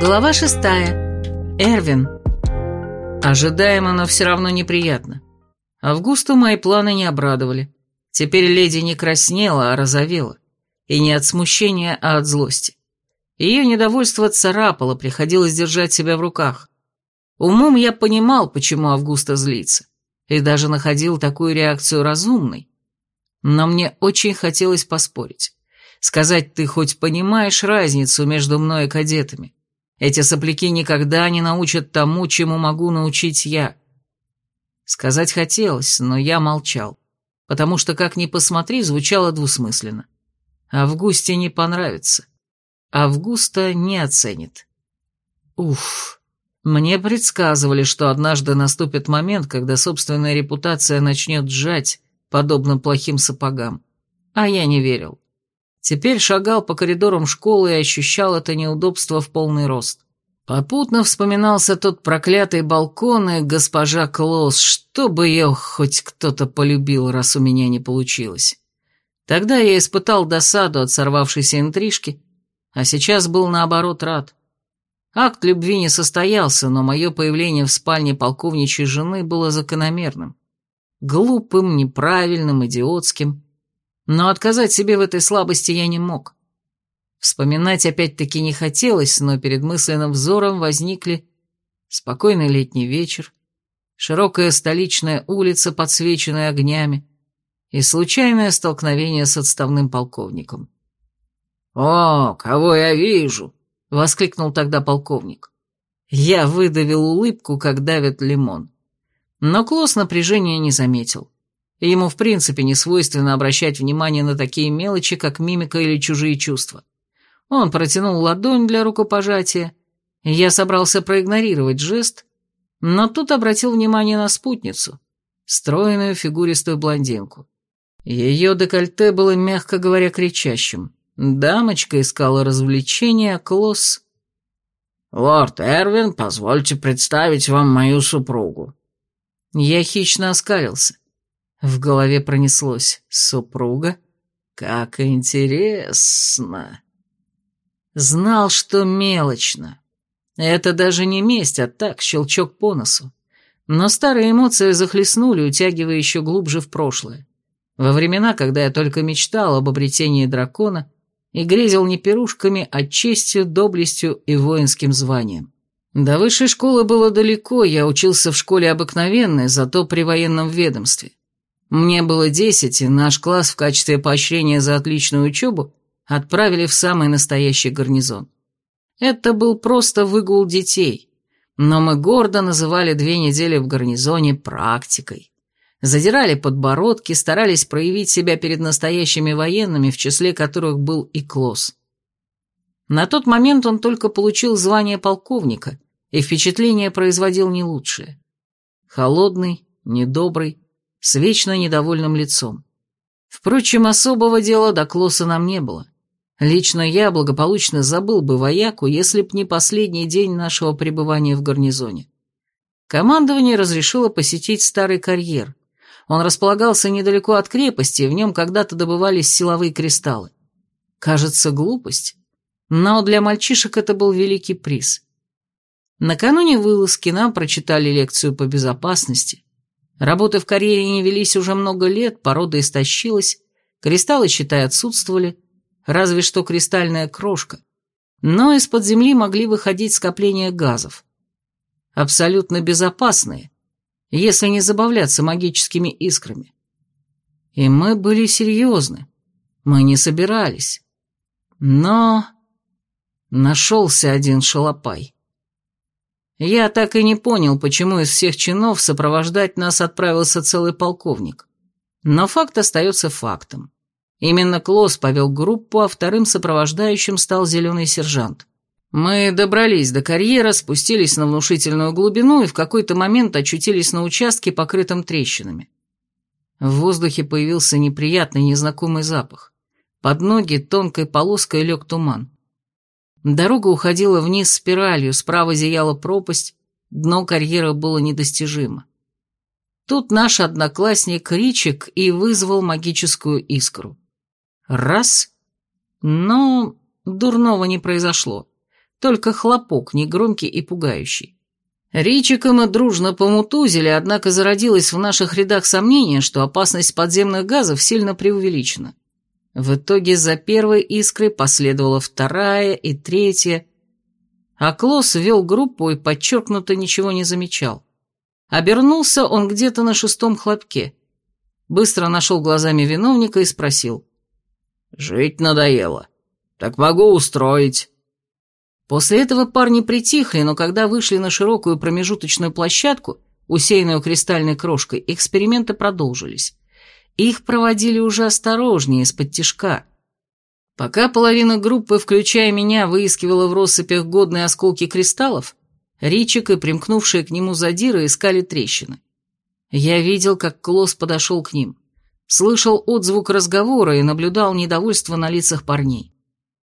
Глава шестая. Эрвин. Ожидаемо, но все равно неприятно. Августу мои планы не обрадовали. Теперь леди не краснела, а розовела. И не от смущения, а от злости. Ее недовольство царапало, приходилось держать себя в руках. Умом я понимал, почему Августа злится, и даже находил такую реакцию разумной. Но мне очень хотелось поспорить. Сказать, ты хоть понимаешь разницу между мной и кадетами? Эти сопляки никогда не научат тому, чему могу научить я. Сказать хотелось, но я молчал, потому что, как ни посмотри, звучало двусмысленно. Августе не понравится. Августа не оценит. Уф. Мне предсказывали, что однажды наступит момент, когда собственная репутация начнет сжать, подобно плохим сапогам. А я не верил. Теперь шагал по коридорам школы и ощущал это неудобство в полный рост. Попутно вспоминался тот проклятый балкон и госпожа Клосс, чтобы ее хоть кто-то полюбил, раз у меня не получилось. Тогда я испытал досаду от сорвавшейся интрижки, а сейчас был наоборот рад. Акт любви не состоялся, но мое появление в спальне полковничьей жены было закономерным. Глупым, неправильным, идиотским. Но отказать себе в этой слабости я не мог. Вспоминать опять-таки не хотелось, но перед мысленным взором возникли спокойный летний вечер, широкая столичная улица, подсвеченная огнями, и случайное столкновение с отставным полковником. «О, кого я вижу!» — воскликнул тогда полковник. Я выдавил улыбку, как давит лимон. Но Клосс напряжения не заметил. Ему в принципе не свойственно обращать внимание на такие мелочи, как мимика или чужие чувства. Он протянул ладонь для рукопожатия. Я собрался проигнорировать жест, но тут обратил внимание на спутницу, стройную фигуристую блондинку. Ее декольте было, мягко говоря, кричащим. Дамочка искала развлечения, Клосс... «Лорд Эрвин, позвольте представить вам мою супругу». Я хищно оскалился. В голове пронеслось «Супруга? Как интересно!» Знал, что мелочно. Это даже не месть, а так, щелчок по носу. Но старые эмоции захлестнули, утягивая еще глубже в прошлое. Во времена, когда я только мечтал об обретении дракона и грезил не пирушками, а честью, доблестью и воинским званием. До высшей школы было далеко, я учился в школе обыкновенной, зато при военном ведомстве. Мне было десять, и наш класс в качестве поощрения за отличную учебу отправили в самый настоящий гарнизон. Это был просто выгул детей, но мы гордо называли две недели в гарнизоне практикой. Задирали подбородки, старались проявить себя перед настоящими военными, в числе которых был и Клосс. На тот момент он только получил звание полковника, и впечатление производил не лучшее. Холодный, недобрый, с вечно недовольным лицом. Впрочем, особого дела до Клосса нам не было. Лично я благополучно забыл бы вояку, если б не последний день нашего пребывания в гарнизоне. Командование разрешило посетить старый карьер. Он располагался недалеко от крепости, и в нем когда-то добывались силовые кристаллы. Кажется, глупость, но для мальчишек это был великий приз. Накануне вылазки нам прочитали лекцию по безопасности. Работы в карьере не велись уже много лет, порода истощилась, кристаллы, считай, отсутствовали, разве что кристальная крошка. Но из-под земли могли выходить скопления газов. Абсолютно безопасные, если не забавляться магическими искрами. И мы были серьезны. Мы не собирались. Но... Нашелся один шалопай. Я так и не понял, почему из всех чинов сопровождать нас отправился целый полковник. Но факт остается фактом. Именно Клосс повел группу, а вторым сопровождающим стал зеленый сержант. Мы добрались до карьера, спустились на внушительную глубину и в какой-то момент очутились на участке, покрытом трещинами. В воздухе появился неприятный незнакомый запах. Под ноги тонкой полоской лег туман. Дорога уходила вниз спиралью, справа зияла пропасть, дно карьера было недостижимо. Тут наш одноклассник Ричик и вызвал магическую искру. Раз. Но дурного не произошло. только хлопок, негромкий и пугающий. Ричика мы дружно помутузили, однако зародилось в наших рядах сомнение, что опасность подземных газов сильно преувеличена. В итоге за первой искрой последовала вторая и третья, а Клосс вел группу и подчеркнуто ничего не замечал. Обернулся он где-то на шестом хлопке. Быстро нашел глазами виновника и спросил. «Жить надоело. Так могу устроить». После этого парни притихли, но когда вышли на широкую промежуточную площадку, усеянную кристальной крошкой, эксперименты продолжились. Их проводили уже осторожнее, из-под тишка. Пока половина группы, включая меня, выискивала в россыпях годные осколки кристаллов, Ричик и примкнувшие к нему задиры искали трещины. Я видел, как Клосс подошел к ним, слышал отзвук разговора и наблюдал недовольство на лицах парней.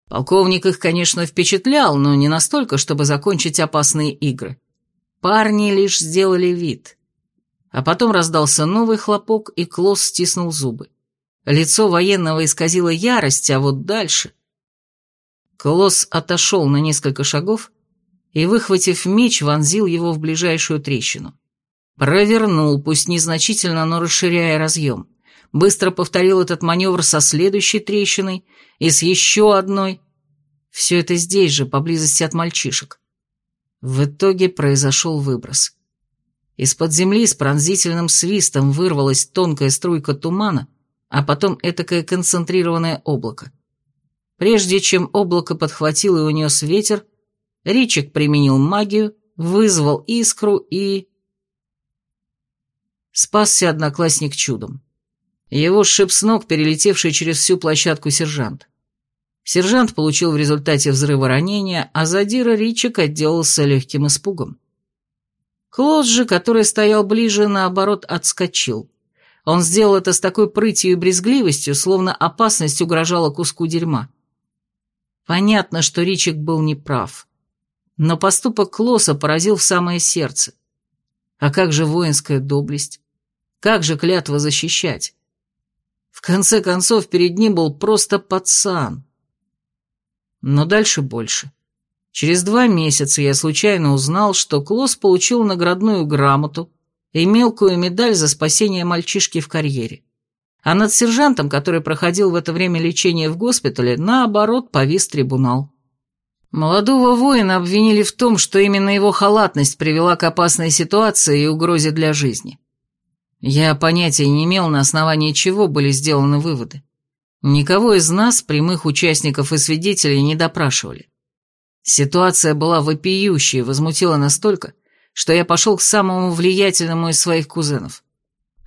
Полковник их, конечно, впечатлял, но не настолько, чтобы закончить опасные игры. Парни лишь сделали вид. А потом раздался новый хлопок, и Клосс стиснул зубы. Лицо военного исказило ярость, а вот дальше... Клосс отошел на несколько шагов и, выхватив меч, вонзил его в ближайшую трещину. Провернул, пусть незначительно, но расширяя разъем быстро повторил этот маневр со следующей трещиной и с еще одной. Все это здесь же, поблизости от мальчишек. В итоге произошел выброс. Из-под земли с пронзительным свистом вырвалась тонкая струйка тумана, а потом этакое концентрированное облако. Прежде чем облако подхватило и унес ветер, Ричик применил магию, вызвал искру и... Спасся одноклассник чудом. Его сшиб с ног, перелетевший через всю площадку сержант. Сержант получил в результате взрыва ранения, а задира Ричик отделался легким испугом. Клод же, который стоял ближе, наоборот, отскочил. Он сделал это с такой прытью и брезгливостью, словно опасность угрожала куску дерьма. Понятно, что Ричик был неправ. Но поступок Клоса поразил в самое сердце. А как же воинская доблесть? Как же клятва защищать? В конце концов, перед ним был просто пацан. Но дальше больше. Через два месяца я случайно узнал, что Клосс получил наградную грамоту и мелкую медаль за спасение мальчишки в карьере. А над сержантом, который проходил в это время лечение в госпитале, наоборот, повис трибунал. Молодого воина обвинили в том, что именно его халатность привела к опасной ситуации и угрозе для жизни. Я понятия не имел, на основании чего были сделаны выводы. Никого из нас, прямых участников и свидетелей, не допрашивали. Ситуация была вопиющей и возмутила настолько, что я пошел к самому влиятельному из своих кузенов.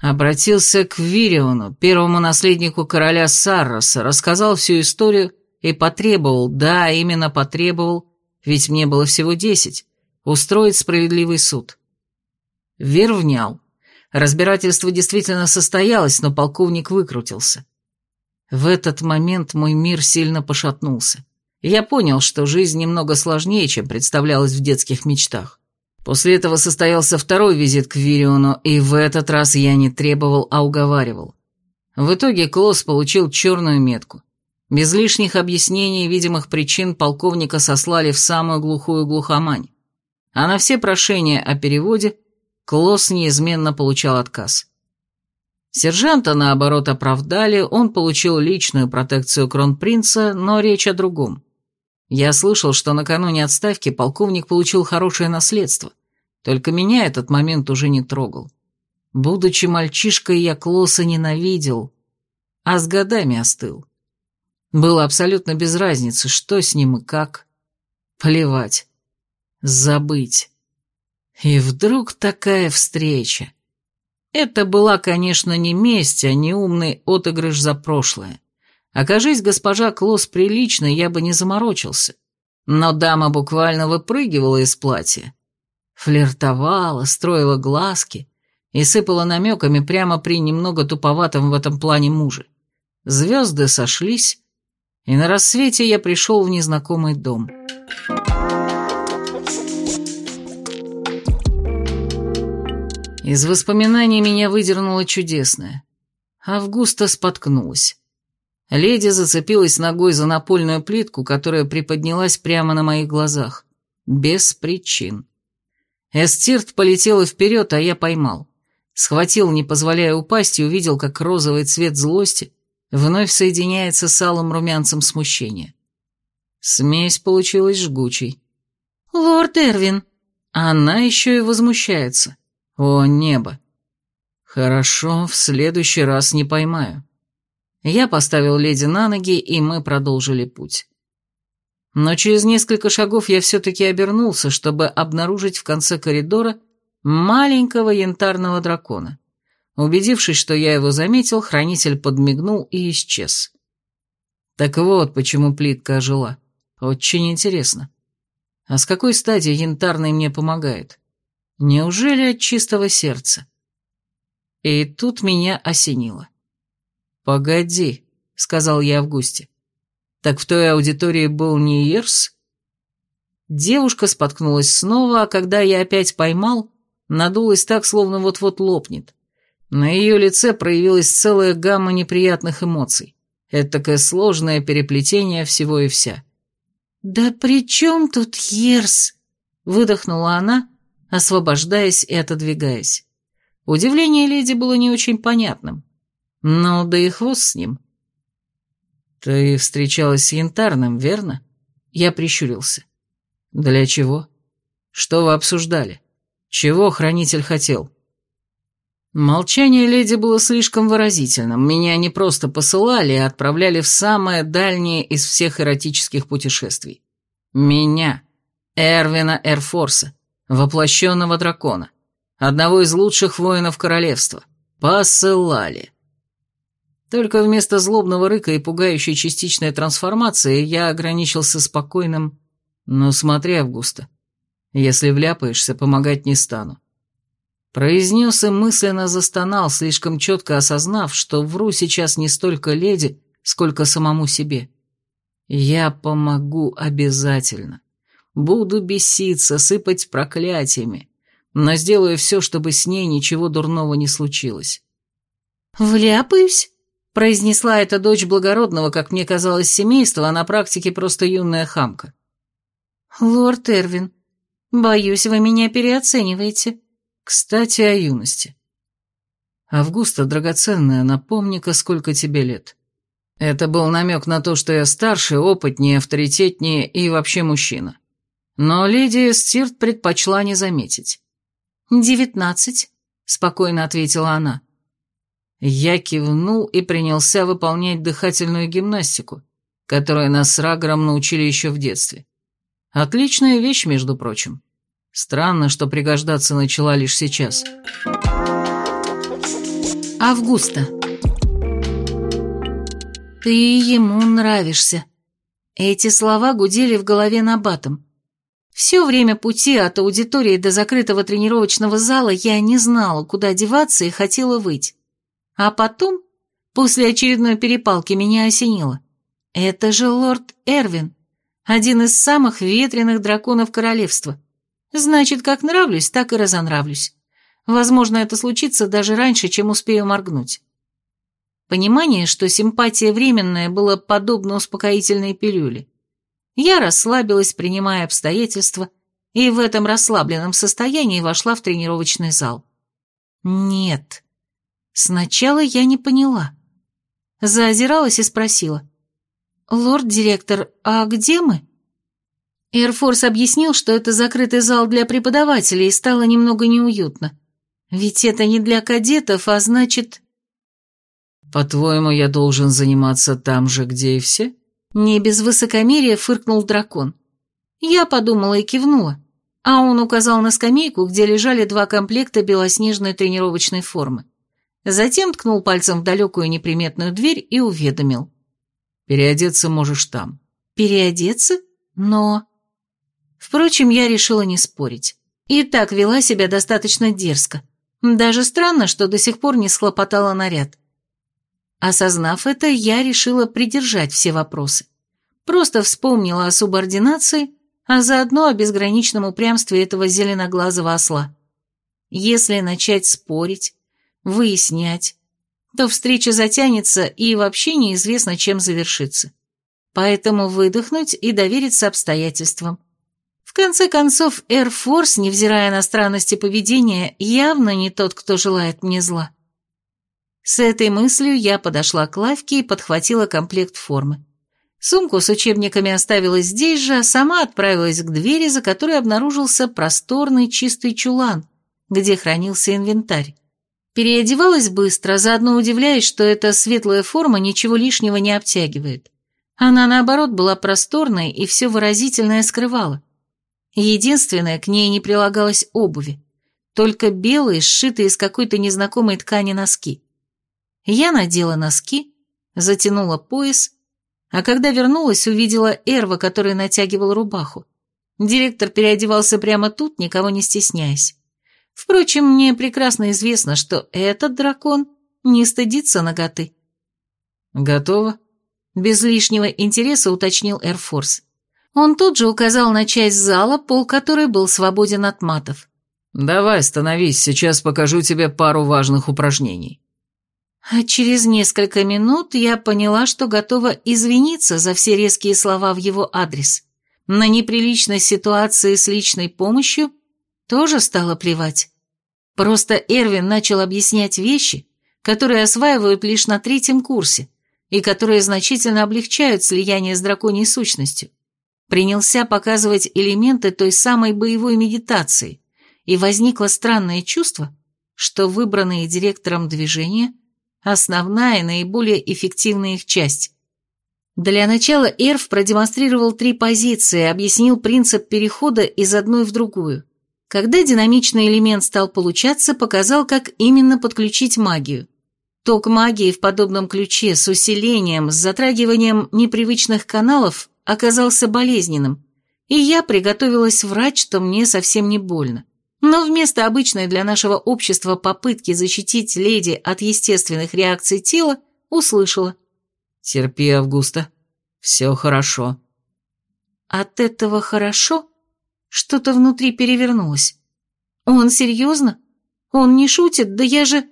Обратился к Вириону, первому наследнику короля Сарроса, рассказал всю историю и потребовал, да, именно потребовал, ведь мне было всего десять, устроить справедливый суд. Вер внял. Разбирательство действительно состоялось, но полковник выкрутился. В этот момент мой мир сильно пошатнулся. Я понял, что жизнь немного сложнее, чем представлялась в детских мечтах. После этого состоялся второй визит к Вириону, и в этот раз я не требовал, а уговаривал. В итоге Клосс получил черную метку. Без лишних объяснений и видимых причин полковника сослали в самую глухую глухомань. А на все прошения о переводе Клосс неизменно получал отказ. Сержанта, наоборот, оправдали, он получил личную протекцию кронпринца, но речь о другом. Я слышал, что накануне отставки полковник получил хорошее наследство, только меня этот момент уже не трогал. Будучи мальчишкой, я Клосса ненавидел, а с годами остыл. Было абсолютно без разницы, что с ним и как. Плевать. Забыть. И вдруг такая встреча. Это была, конечно, не месть, а неумный отыгрыш за прошлое. Окажись госпожа Клосс приличной, я бы не заморочился. Но дама буквально выпрыгивала из платья. Флиртовала, строила глазки и сыпала намеками прямо при немного туповатом в этом плане муже. Звезды сошлись, и на рассвете я пришел в незнакомый дом. Из воспоминаний меня выдернуло чудесное. Августа споткнулась. Леди зацепилась ногой за напольную плитку, которая приподнялась прямо на моих глазах. Без причин. Эстирт полетела вперед, а я поймал. Схватил, не позволяя упасть, и увидел, как розовый цвет злости вновь соединяется с алым румянцем смущения. Смесь получилась жгучей. «Лорд Эрвин!» Она еще и возмущается. О, небо! Хорошо, в следующий раз не поймаю. Я поставил леди на ноги, и мы продолжили путь. Но через несколько шагов я все-таки обернулся, чтобы обнаружить в конце коридора маленького янтарного дракона. Убедившись, что я его заметил, хранитель подмигнул и исчез. Так вот, почему плитка ожила. Очень интересно. А с какой стадии янтарный мне помогает? Неужели от чистого сердца? И тут меня осенило. «Погоди», — сказал я Августе. «Так в той аудитории был не Ерс?» Девушка споткнулась снова, а когда я опять поймал, надулась так, словно вот-вот лопнет. На ее лице проявилась целая гамма неприятных эмоций. Это такое сложное переплетение всего и вся. «Да при чем тут Ерс?» — выдохнула она, освобождаясь и отодвигаясь. Удивление леди было не очень понятным. Ну, да и хвост с ним. «Ты встречалась с Янтарным, верно?» Я прищурился. «Для чего? Что вы обсуждали? Чего хранитель хотел?» Молчание леди было слишком выразительным. Меня не просто посылали, а отправляли в самое дальнее из всех эротических путешествий. Меня, Эрвина Эрфорса, воплощенного дракона, одного из лучших воинов королевства, посылали. Только вместо злобного рыка и пугающей частичной трансформации я ограничился спокойным «Ну смотри, Августа, если вляпаешься, помогать не стану». Произнес и мысленно застонал, слишком четко осознав, что вру сейчас не столько леди, сколько самому себе. Я помогу обязательно. Буду беситься, сыпать проклятиями, но сделаю все, чтобы с ней ничего дурного не случилось. «Вляпаюсь?» — произнесла эта дочь благородного, как мне казалось, семейства, а на практике просто юная хамка. «Лорд Эрвин, боюсь, вы меня переоцениваете». Кстати, о юности. Августа, драгоценная, напомни-ка, сколько тебе лет. Это был намек на то, что я старше, опытнее, авторитетнее и вообще мужчина. Но леди Стирт предпочла не заметить. «Девятнадцать», — спокойно ответила она. Я кивнул и принялся выполнять дыхательную гимнастику, которую нас с Рагором научили еще в детстве. Отличная вещь, между прочим. Странно, что пригождаться начала лишь сейчас. Августа. Ты ему нравишься. Эти слова гудели в голове набатом. Все время пути от аудитории до закрытого тренировочного зала я не знала, куда деваться и хотела выйти. А потом, после очередной перепалки, меня осенило. Это же лорд Эрвин, один из самых ветреных драконов королевства. Значит, как нравлюсь, так и разонравлюсь. Возможно, это случится даже раньше, чем успею моргнуть. Понимание, что симпатия временная, было подобно успокоительной пилюле. Я расслабилась, принимая обстоятельства, и в этом расслабленном состоянии вошла в тренировочный зал. Нет. Сначала я не поняла. Заозиралась и спросила. «Лорд-директор, а где мы?» Эрфорс объяснил, что это закрытый зал для преподавателей, и стало немного неуютно. Ведь это не для кадетов, а значит... «По-твоему, я должен заниматься там же, где и все?» Не без высокомерия фыркнул дракон. Я подумала и кивнула, а он указал на скамейку, где лежали два комплекта белоснежной тренировочной формы. Затем ткнул пальцем в далекую неприметную дверь и уведомил. «Переодеться можешь там». «Переодеться? Но...» Впрочем, я решила не спорить. И так вела себя достаточно дерзко. Даже странно, что до сих пор не схлопотала наряд. Осознав это, я решила придержать все вопросы. Просто вспомнила о субординации, а заодно о безграничном упрямстве этого зеленоглазого осла. Если начать спорить, выяснять, то встреча затянется и вообще неизвестно, чем завершится. Поэтому выдохнуть и довериться обстоятельствам. В конце концов, Air Force, невзирая на странности поведения, явно не тот, кто желает мне зла. С этой мыслью я подошла к лавке и подхватила комплект формы. Сумку с учебниками оставила здесь же, а сама отправилась к двери, за которой обнаружился просторный чистый чулан, где хранился инвентарь. Переодевалась быстро, заодно удивляясь, что эта светлая форма ничего лишнего не обтягивает. Она, наоборот, была просторной и все выразительное скрывала. Единственное, к ней не прилагалось обуви, только белые, сшитые из какой-то незнакомой ткани носки. Я надела носки, затянула пояс, а когда вернулась, увидела Эрва, который натягивал рубаху. Директор переодевался прямо тут, никого не стесняясь. Впрочем, мне прекрасно известно, что этот дракон не стыдится ноготы. «Готово?» Без лишнего интереса уточнил Эрфорс. Он тут же указал на часть зала, пол которой был свободен от матов. «Давай, становись, сейчас покажу тебе пару важных упражнений». А через несколько минут я поняла, что готова извиниться за все резкие слова в его адрес. На неприличной ситуации с личной помощью тоже стало плевать. Просто Эрвин начал объяснять вещи, которые осваивают лишь на третьем курсе, и которые значительно облегчают слияние с драконьей сущностью. Принялся показывать элементы той самой боевой медитации, и возникло странное чувство, что выбранные директором движения – основная и наиболее эффективная их часть. Для начала Эрф продемонстрировал три позиции, объяснил принцип перехода из одной в другую. Когда динамичный элемент стал получаться, показал, как именно подключить магию. Ток магии в подобном ключе с усилением, с затрагиванием непривычных каналов оказался болезненным, и я приготовилась врать, что мне совсем не больно. Но вместо обычной для нашего общества попытки защитить леди от естественных реакций тела, услышала. «Терпи, Августа. Все хорошо». От этого «хорошо» что-то внутри перевернулось. Он серьезно? Он не шутит? Да я же...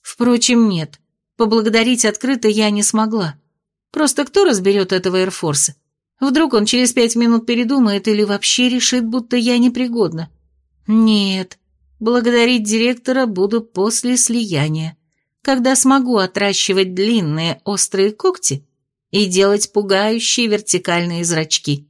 Впрочем, нет. Поблагодарить открыто я не смогла. Просто кто разберет этого Эрфорса? Вдруг он через пять минут передумает или вообще решит, будто я непригодна. Нет, благодарить директора буду после слияния, когда смогу отращивать длинные острые когти и делать пугающие вертикальные зрачки.